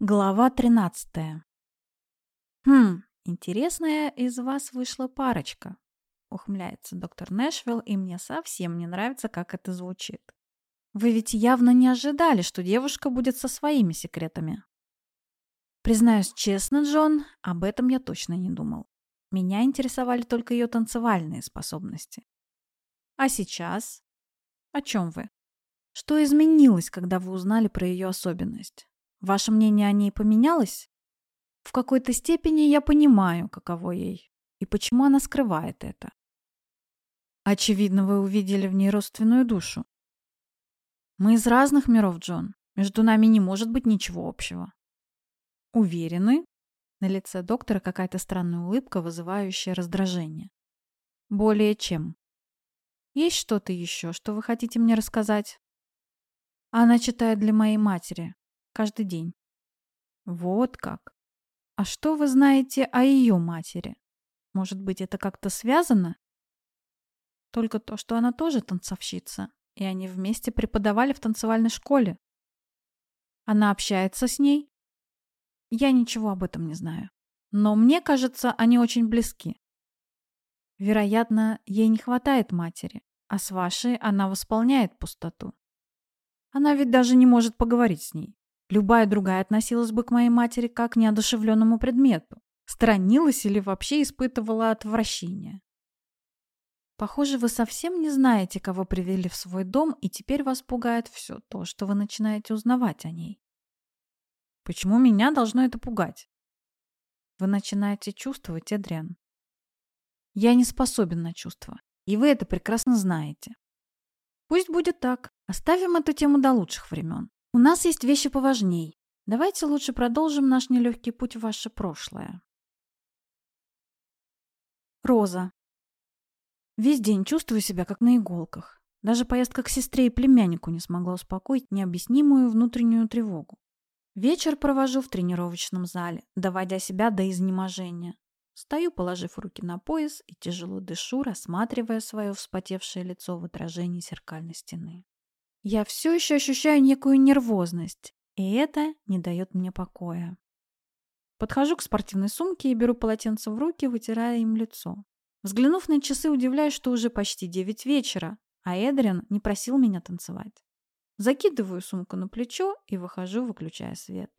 Глава 13. «Хм, интересная из вас вышла парочка», — ухмыляется доктор Нэшвилл, и мне совсем не нравится, как это звучит. «Вы ведь явно не ожидали, что девушка будет со своими секретами». Признаюсь честно, Джон, об этом я точно не думал. Меня интересовали только ее танцевальные способности. А сейчас? О чем вы? Что изменилось, когда вы узнали про ее особенность? Ваше мнение о ней поменялось? В какой-то степени я понимаю, каково ей и почему она скрывает это. Очевидно, вы увидели в ней родственную душу. Мы из разных миров, Джон. Между нами не может быть ничего общего. Уверены? На лице доктора какая-то странная улыбка, вызывающая раздражение. Более чем. Есть что-то еще, что вы хотите мне рассказать? Она читает для моей матери, Каждый день. Вот как. А что вы знаете о ее матери? Может быть, это как-то связано? Только то, что она тоже танцовщица, и они вместе преподавали в танцевальной школе. Она общается с ней? Я ничего об этом не знаю. Но мне кажется, они очень близки. Вероятно, ей не хватает матери, а с вашей она восполняет пустоту. Она ведь даже не может поговорить с ней. Любая другая относилась бы к моей матери как к неодушевленному предмету, сторонилась или вообще испытывала отвращение. Похоже, вы совсем не знаете, кого привели в свой дом, и теперь вас пугает все то, что вы начинаете узнавать о ней. Почему меня должно это пугать? Вы начинаете чувствовать, Эдриан. Я не способен на чувства, и вы это прекрасно знаете. Пусть будет так. Оставим эту тему до лучших времен. У нас есть вещи поважней. Давайте лучше продолжим наш нелегкий путь в ваше прошлое. Роза. Весь день чувствую себя как на иголках. Даже поездка к сестре и племяннику не смогла успокоить необъяснимую внутреннюю тревогу. Вечер провожу в тренировочном зале, доводя себя до изнеможения. Стою, положив руки на пояс и тяжело дышу, рассматривая свое вспотевшее лицо в отражении зеркальной стены. Я все еще ощущаю некую нервозность, и это не дает мне покоя. Подхожу к спортивной сумке и беру полотенце в руки, вытирая им лицо. Взглянув на часы, удивляюсь, что уже почти девять вечера, а Эдриан не просил меня танцевать. Закидываю сумку на плечо и выхожу, выключая свет.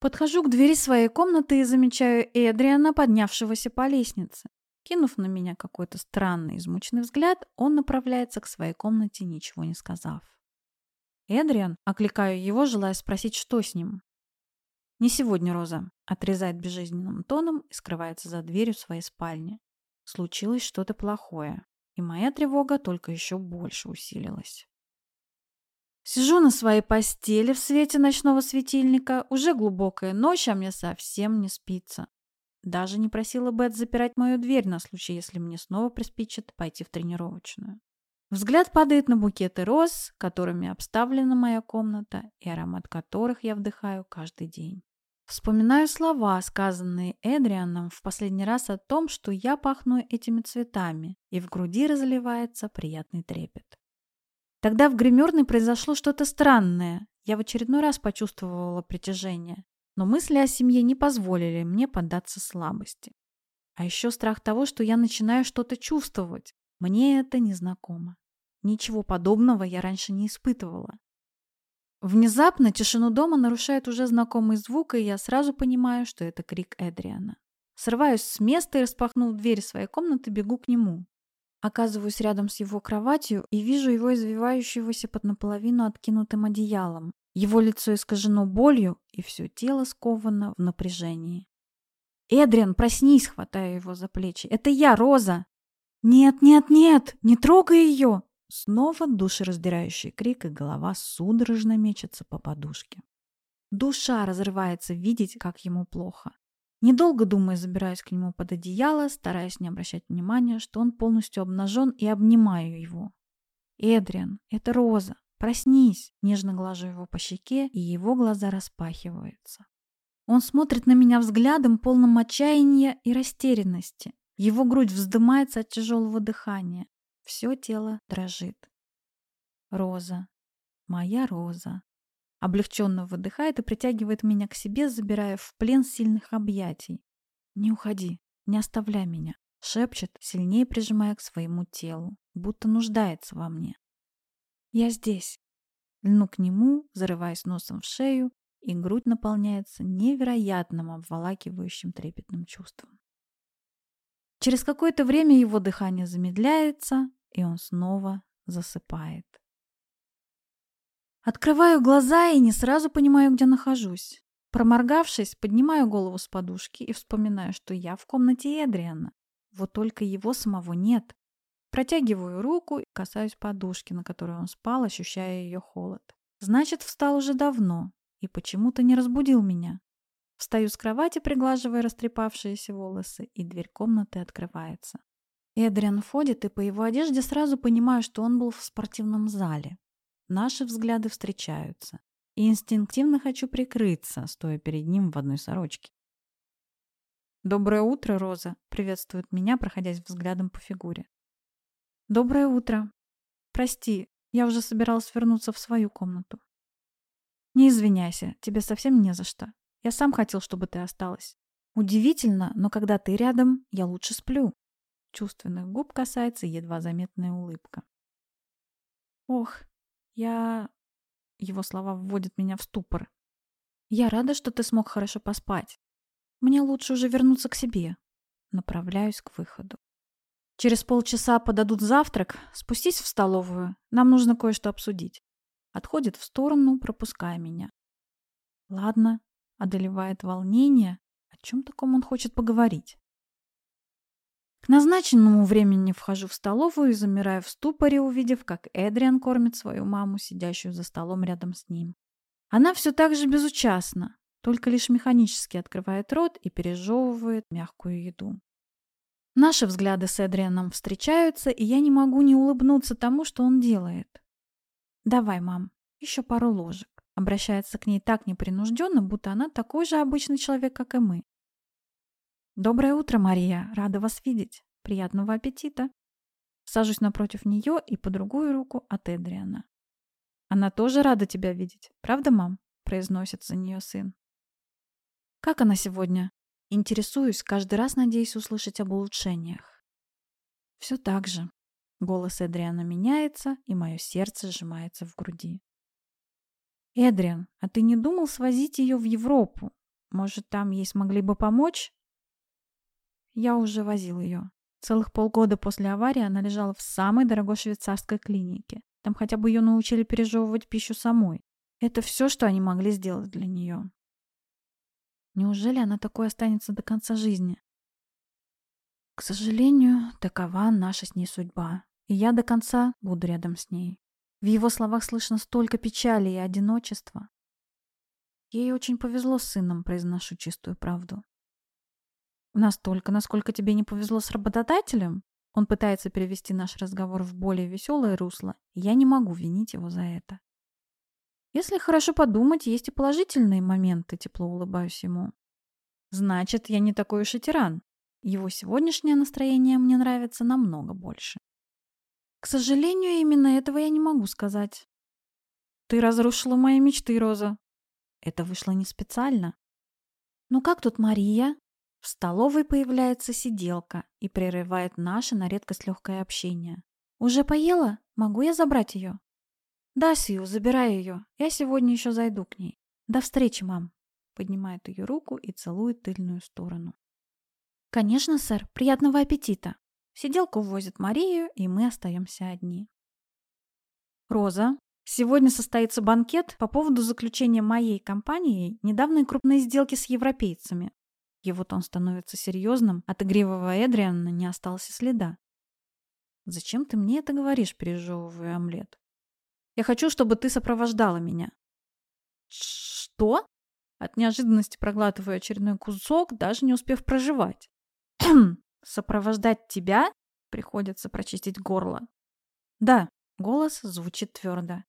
Подхожу к двери своей комнаты и замечаю Эдриана, поднявшегося по лестнице. Кинув на меня какой-то странный, измученный взгляд, он направляется к своей комнате, ничего не сказав. «Эдриан?» — окликаю его, желая спросить, что с ним. «Не сегодня, Роза», — отрезает безжизненным тоном и скрывается за дверью своей спальни. Случилось что-то плохое, и моя тревога только еще больше усилилась. Сижу на своей постели в свете ночного светильника. Уже глубокая ночь, а мне совсем не спится. Даже не просила Бет запирать мою дверь на случай, если мне снова приспичит пойти в тренировочную. Взгляд падает на букеты роз, которыми обставлена моя комната и аромат которых я вдыхаю каждый день. Вспоминаю слова, сказанные Эдрианом в последний раз о том, что я пахну этими цветами, и в груди разливается приятный трепет. Тогда в гримерной произошло что-то странное. Я в очередной раз почувствовала притяжение, но мысли о семье не позволили мне поддаться слабости. А еще страх того, что я начинаю что-то чувствовать, мне это незнакомо. Ничего подобного я раньше не испытывала. Внезапно тишину дома нарушает уже знакомый звук, и я сразу понимаю, что это крик Эдриана. Срываюсь с места и, распахнув дверь своей комнаты, бегу к нему. Оказываюсь рядом с его кроватью и вижу его извивающегося под наполовину откинутым одеялом. Его лицо искажено болью, и все тело сковано в напряжении. «Эдриан, проснись!» — хватаю его за плечи. «Это я, Роза!» «Нет, нет, нет! Не трогай ее!» Снова душераздирающий крик, и голова судорожно мечется по подушке. Душа разрывается видеть, как ему плохо. Недолго думая, забираюсь к нему под одеяло, стараясь не обращать внимания, что он полностью обнажен, и обнимаю его. «Эдриан, это Роза! Проснись!» Нежно глажу его по щеке, и его глаза распахиваются. Он смотрит на меня взглядом, полным отчаяния и растерянности. Его грудь вздымается от тяжелого дыхания. Все тело дрожит. Роза. Моя роза. Облегченно выдыхает и притягивает меня к себе, забирая в плен сильных объятий. «Не уходи, не оставляй меня», — шепчет, сильнее прижимая к своему телу, будто нуждается во мне. «Я здесь». Льну к нему, зарываясь носом в шею, и грудь наполняется невероятным обволакивающим трепетным чувством. Через какое-то время его дыхание замедляется, и он снова засыпает. Открываю глаза и не сразу понимаю, где нахожусь. Проморгавшись, поднимаю голову с подушки и вспоминаю, что я в комнате Эдриана. Вот только его самого нет. Протягиваю руку и касаюсь подушки, на которой он спал, ощущая ее холод. Значит, встал уже давно и почему-то не разбудил меня. Встаю с кровати, приглаживая растрепавшиеся волосы, и дверь комнаты открывается. Эдриан входит, и по его одежде сразу понимаю, что он был в спортивном зале. Наши взгляды встречаются, и инстинктивно хочу прикрыться, стоя перед ним в одной сорочке. «Доброе утро, Роза!» — приветствует меня, проходясь взглядом по фигуре. «Доброе утро! Прости, я уже собиралась вернуться в свою комнату». «Не извиняйся, тебе совсем не за что. Я сам хотел, чтобы ты осталась. Удивительно, но когда ты рядом, я лучше сплю». Чувственных губ касается едва заметная улыбка. «Ох, я... Его слова вводят меня в ступор. Я рада, что ты смог хорошо поспать. Мне лучше уже вернуться к себе. Направляюсь к выходу. Через полчаса подадут завтрак. Спустись в столовую. Нам нужно кое-что обсудить. Отходит в сторону, пропуская меня. Ладно, одолевает волнение. О чем таком он хочет поговорить? К назначенному времени вхожу в столовую и замираю в ступоре, увидев, как Эдриан кормит свою маму, сидящую за столом рядом с ним. Она все так же безучастна, только лишь механически открывает рот и пережевывает мягкую еду. Наши взгляды с Эдрианом встречаются, и я не могу не улыбнуться тому, что он делает. «Давай, мам, еще пару ложек». Обращается к ней так непринужденно, будто она такой же обычный человек, как и мы. «Доброе утро, Мария. Рада вас видеть. Приятного аппетита». Сажусь напротив нее и по другую руку от Эдриана. «Она тоже рада тебя видеть. Правда, мам?» – произносит за нее сын. «Как она сегодня?» Интересуюсь, каждый раз надеюсь услышать об улучшениях. Все так же. Голос Эдриана меняется, и мое сердце сжимается в груди. «Эдриан, а ты не думал свозить ее в Европу? Может, там ей смогли бы помочь?» Я уже возил ее. Целых полгода после аварии она лежала в самой дорогой швейцарской клинике. Там хотя бы ее научили пережевывать пищу самой. Это все, что они могли сделать для нее. Неужели она такой останется до конца жизни? К сожалению, такова наша с ней судьба. И я до конца буду рядом с ней. В его словах слышно столько печали и одиночества. Ей очень повезло с сыном, произношу чистую правду. Настолько, насколько тебе не повезло с работодателем? Он пытается перевести наш разговор в более веселое русло, я не могу винить его за это. Если хорошо подумать, есть и положительные моменты, тепло улыбаюсь ему. Значит, я не такой уж и тиран. Его сегодняшнее настроение мне нравится намного больше. К сожалению, именно этого я не могу сказать. Ты разрушила мои мечты, Роза. Это вышло не специально. Ну как тут Мария? В столовой появляется сиделка и прерывает наше на редкость легкое общение. «Уже поела? Могу я забрать ее?» «Да, Сью, забирай ее. Я сегодня еще зайду к ней. До встречи, мам!» Поднимает ее руку и целует тыльную сторону. «Конечно, сэр. Приятного аппетита!» Сиделка увозит Марию, и мы остаемся одни. «Роза, сегодня состоится банкет по поводу заключения моей компанией недавней крупной сделки с европейцами. Его тон становится серьезным, от игривого Эдриана не осталось и следа. «Зачем ты мне это говоришь?» – пережевывая омлет. «Я хочу, чтобы ты сопровождала меня». «Что?» От неожиданности проглатываю очередной кусок, даже не успев проживать. «Сопровождать тебя?» – приходится прочистить горло. «Да», – голос звучит твердо.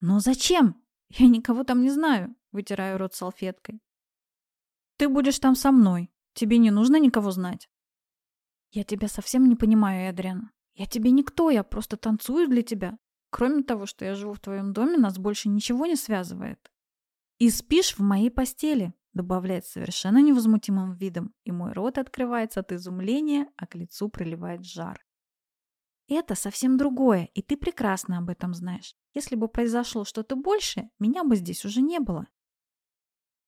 «Но зачем? Я никого там не знаю», – вытираю рот салфеткой. Ты будешь там со мной. Тебе не нужно никого знать. Я тебя совсем не понимаю, Эдриан. Я тебе никто, я просто танцую для тебя. Кроме того, что я живу в твоем доме, нас больше ничего не связывает. И спишь в моей постели, добавляет совершенно невозмутимым видом, и мой рот открывается от изумления, а к лицу приливает жар. Это совсем другое, и ты прекрасно об этом знаешь. Если бы произошло что-то большее, меня бы здесь уже не было.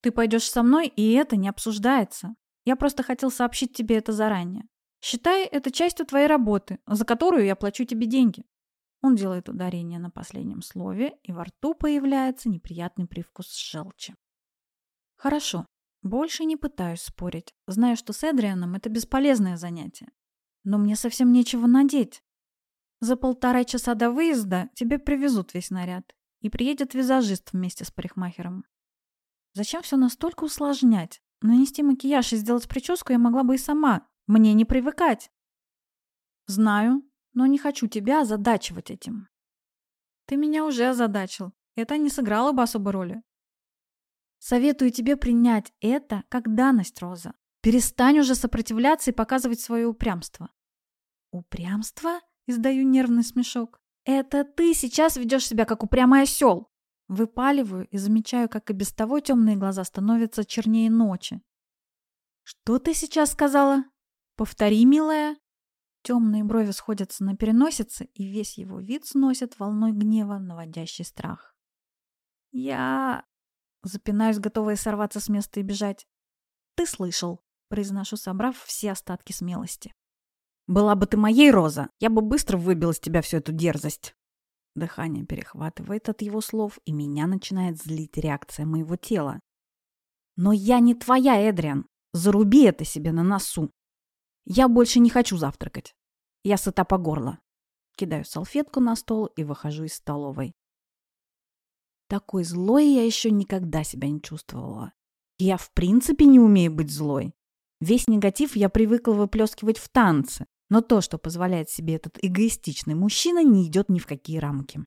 Ты пойдешь со мной, и это не обсуждается. Я просто хотел сообщить тебе это заранее. Считай это частью твоей работы, за которую я плачу тебе деньги. Он делает ударение на последнем слове, и во рту появляется неприятный привкус желчи. Хорошо, больше не пытаюсь спорить. Знаю, что с Эдрианом это бесполезное занятие. Но мне совсем нечего надеть. За полтора часа до выезда тебе привезут весь наряд. И приедет визажист вместе с парикмахером. Зачем все настолько усложнять? Нанести макияж и сделать прическу я могла бы и сама. Мне не привыкать. Знаю, но не хочу тебя озадачивать этим. Ты меня уже озадачил. Это не сыграло бы особой роли. Советую тебе принять это как данность, Роза. Перестань уже сопротивляться и показывать свое упрямство. Упрямство? Издаю нервный смешок. Это ты сейчас ведешь себя как упрямый осел. Выпаливаю и замечаю, как и без того темные глаза становятся чернее ночи. Что ты сейчас сказала? Повтори, милая. Темные брови сходятся на переносице, и весь его вид сносит волной гнева, наводящий страх. Я... Запинаюсь, готовая сорваться с места и бежать. «Ты слышал», — произношу, собрав все остатки смелости. «Была бы ты моей, Роза, я бы быстро выбил из тебя всю эту дерзость». Дыхание перехватывает от его слов, и меня начинает злить реакция моего тела. «Но я не твоя, Эдриан. Заруби это себе на носу. Я больше не хочу завтракать. Я сыта по горло». Кидаю салфетку на стол и выхожу из столовой. Такой злой я еще никогда себя не чувствовала. Я в принципе не умею быть злой. Весь негатив я привыкла выплескивать в танце, но то, что позволяет себе этот эгоистичный мужчина, не идет ни в какие рамки.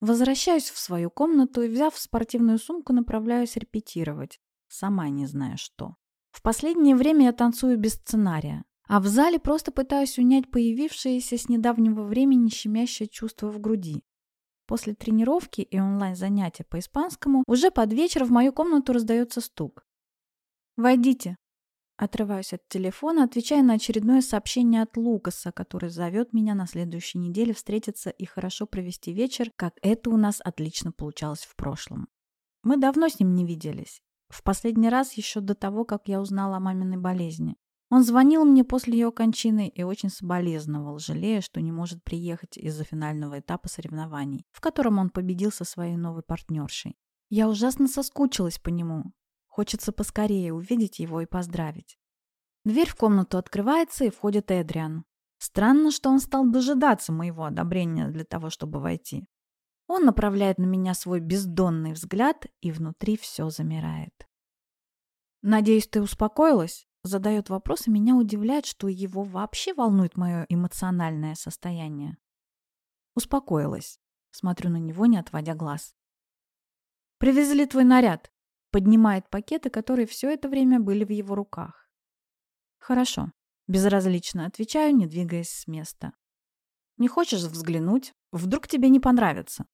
Возвращаюсь в свою комнату и, взяв спортивную сумку, направляюсь репетировать, сама не зная что. В последнее время я танцую без сценария, а в зале просто пытаюсь унять появившееся с недавнего времени щемящее чувство в груди. После тренировки и онлайн-занятия по испанскому уже под вечер в мою комнату раздается стук. «Войдите». Отрываюсь от телефона, отвечая на очередное сообщение от Лукаса, который зовет меня на следующей неделе встретиться и хорошо провести вечер, как это у нас отлично получалось в прошлом. Мы давно с ним не виделись. В последний раз еще до того, как я узнала о маминой болезни. Он звонил мне после ее кончины и очень соболезновал, жалея, что не может приехать из-за финального этапа соревнований, в котором он победил со своей новой партнершей. Я ужасно соскучилась по нему. Хочется поскорее увидеть его и поздравить. Дверь в комнату открывается и входит Эдриан. Странно, что он стал дожидаться моего одобрения для того, чтобы войти. Он направляет на меня свой бездонный взгляд, и внутри все замирает. «Надеюсь, ты успокоилась?» задает вопрос, и меня удивляет, что его вообще волнует мое эмоциональное состояние. Успокоилась. Смотрю на него, не отводя глаз. «Привезли твой наряд», — поднимает пакеты, которые все это время были в его руках. «Хорошо», — безразлично отвечаю, не двигаясь с места. «Не хочешь взглянуть? Вдруг тебе не понравится?»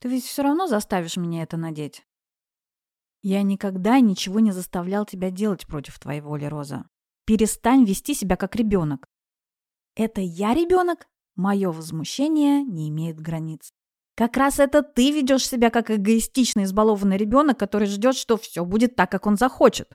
«Ты ведь все равно заставишь меня это надеть?» Я никогда ничего не заставлял тебя делать против твоей воли, Роза. Перестань вести себя как ребенок. Это я ребенок? Мое возмущение не имеет границ. Как раз это ты ведешь себя как эгоистичный избалованный ребенок, который ждет, что все будет так, как он захочет.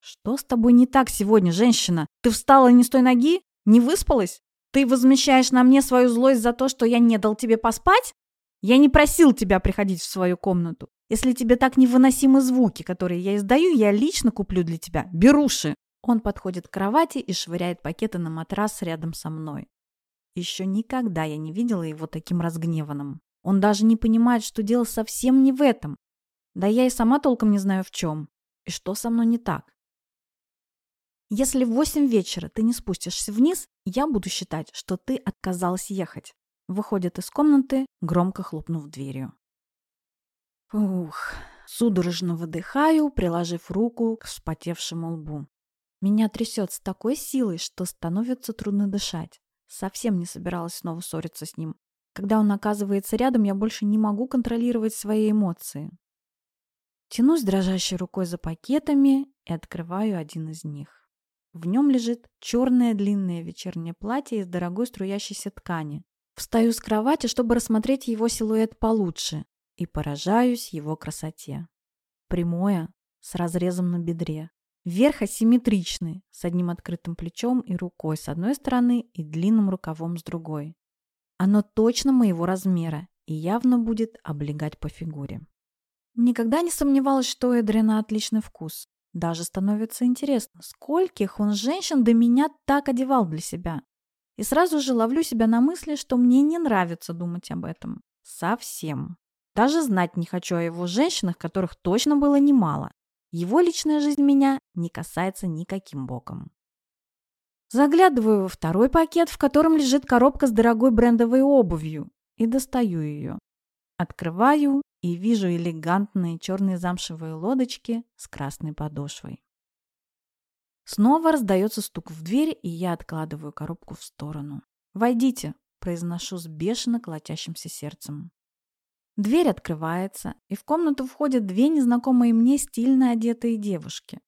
Что с тобой не так сегодня, женщина? Ты встала не с той ноги? Не выспалась? Ты возмещаешь на мне свою злость за то, что я не дал тебе поспать? Я не просил тебя приходить в свою комнату. Если тебе так невыносимы звуки, которые я издаю, я лично куплю для тебя. Беруши!» Он подходит к кровати и швыряет пакеты на матрас рядом со мной. Еще никогда я не видела его таким разгневанным. Он даже не понимает, что дело совсем не в этом. Да я и сама толком не знаю в чем. И что со мной не так. Если в восемь вечера ты не спустишься вниз, я буду считать, что ты отказалась ехать. Выходит из комнаты, громко хлопнув дверью. Ух, судорожно выдыхаю, приложив руку к вспотевшему лбу. Меня трясет с такой силой, что становится трудно дышать. Совсем не собиралась снова ссориться с ним. Когда он оказывается рядом, я больше не могу контролировать свои эмоции. Тянусь дрожащей рукой за пакетами и открываю один из них. В нем лежит черное длинное вечернее платье из дорогой струящейся ткани. Встаю с кровати, чтобы рассмотреть его силуэт получше, и поражаюсь его красоте. Прямое, с разрезом на бедре. Верх асимметричный, с одним открытым плечом и рукой с одной стороны и длинным рукавом с другой. Оно точно моего размера и явно будет облегать по фигуре. Никогда не сомневалась, что у Эдрина отличный вкус. Даже становится интересно, скольких он женщин до меня так одевал для себя. И сразу же ловлю себя на мысли, что мне не нравится думать об этом. Совсем. Даже знать не хочу о его женщинах, которых точно было немало. Его личная жизнь меня не касается никаким боком. Заглядываю во второй пакет, в котором лежит коробка с дорогой брендовой обувью, и достаю ее. Открываю и вижу элегантные черные замшевые лодочки с красной подошвой. Снова раздается стук в дверь, и я откладываю коробку в сторону. «Войдите», – произношу с бешено колотящимся сердцем. Дверь открывается, и в комнату входят две незнакомые мне стильно одетые девушки.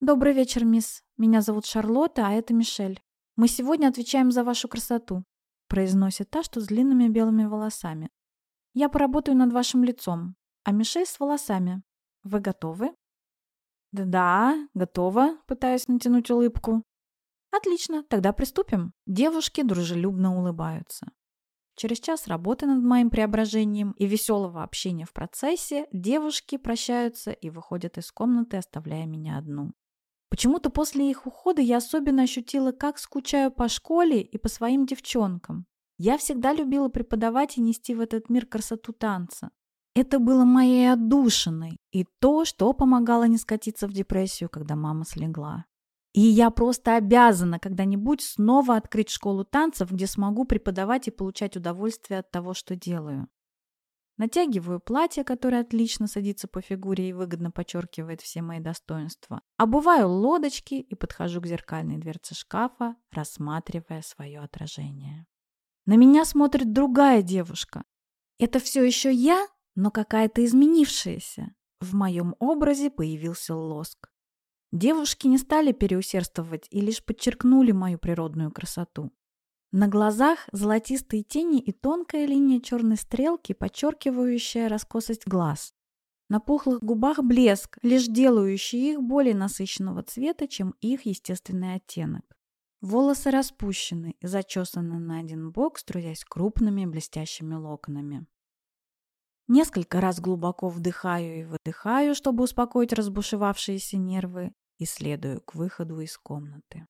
«Добрый вечер, мисс. Меня зовут Шарлотта, а это Мишель. Мы сегодня отвечаем за вашу красоту», – произносит та, что с длинными белыми волосами. Я поработаю над вашим лицом, а Мишель с волосами. Вы готовы? Да, готова, пытаюсь натянуть улыбку. Отлично, тогда приступим. Девушки дружелюбно улыбаются. Через час работы над моим преображением и веселого общения в процессе девушки прощаются и выходят из комнаты, оставляя меня одну. Почему-то после их ухода я особенно ощутила, как скучаю по школе и по своим девчонкам. Я всегда любила преподавать и нести в этот мир красоту танца. Это было моей отдушиной и то, что помогало не скатиться в депрессию, когда мама слегла. И я просто обязана когда-нибудь снова открыть школу танцев, где смогу преподавать и получать удовольствие от того, что делаю. Натягиваю платье, которое отлично садится по фигуре и выгодно подчеркивает все мои достоинства. Обуваю лодочки и подхожу к зеркальной дверце шкафа, рассматривая свое отражение. На меня смотрит другая девушка. Это все еще я, но какая-то изменившаяся. В моем образе появился лоск. Девушки не стали переусердствовать и лишь подчеркнули мою природную красоту. На глазах золотистые тени и тонкая линия черной стрелки, подчеркивающая раскосость глаз. На пухлых губах блеск, лишь делающий их более насыщенного цвета, чем их естественный оттенок. Волосы распущены и зачесаны на один бок, струясь крупными блестящими локонами. Несколько раз глубоко вдыхаю и выдыхаю, чтобы успокоить разбушевавшиеся нервы, и следую к выходу из комнаты.